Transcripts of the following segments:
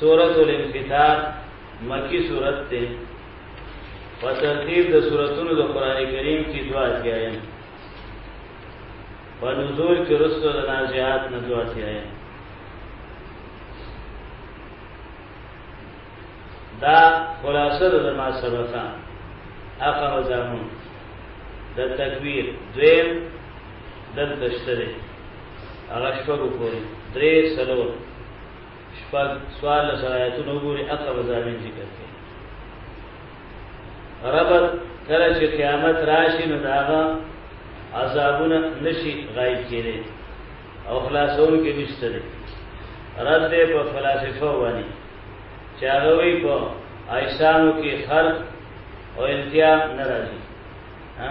سورۃ الانفطار مکی سورۃ ته په ترتیب د سوراتونو د قران کریم کې دوا اتیایم په نزول کې رسو د نازعات نه دوا اتیایم دا خلاصه د ما سبقه اقا وزامون د تکویر دویم دلته شته هغه شپږ پورې درې سلور شپږ سوال سره آیتونه وګوري اقا وزامین ذکر کړي رب کله چې قیامت راشي نو داغه عذابونه نشي غایب کېږي او خلاصون کې نشته دي رد دې په فلسفه وانی چې هغه وی په ایسانو کې خرق او التیام ناراضي ها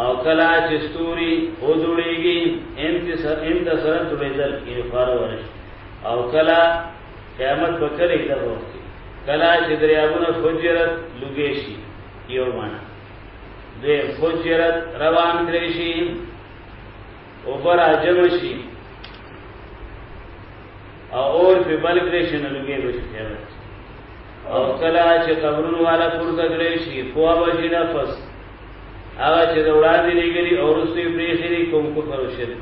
او کلا چې ستوري او جوړيږي انتصار انتصار جوړېدل کې فار ورش او کلا قیامت به کله کېدل ورته کلا چې دریابونه فجرت لګې شي یو معنا د فجرت روان کړی شي او پر اجم شي او اور په بل کړی شي نو لګې به شي او کلا چې قبرونو والا پورته کړی شي په وجه نفس هغه چې وړاندې لګري او رسوي پریخري کوم کو پر شرک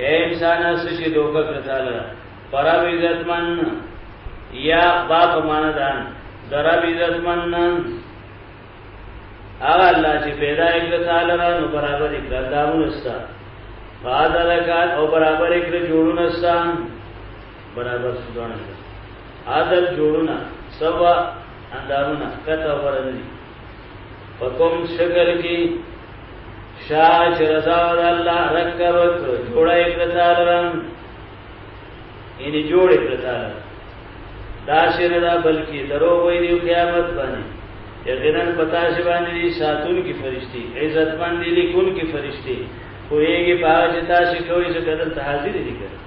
اے انسان اس چې دوکه کړتاله پرم عزتمن یا باپ ماندان درب عزتمن هغه الله چې پیدا کړ تعالی را نو برابر کړ داونه ستا فاذا لك او برابر کړ جوړونه ستا برابر سودان عادل جوړونه سوا اندامونه کته ورني په کوم شکل کې شاه چې رضا د الله رنګ کرو جوړای کړتال رنګ ان جوړ کړتال دا شر دا بلکې درو وې دی قیامت باندې یقینا پتا شي باندې دي ساتون کی فرشتي عزت باندې لیکون کی فرشتي کویږي پاج تاسو کوي چې کدل ته حاضر دي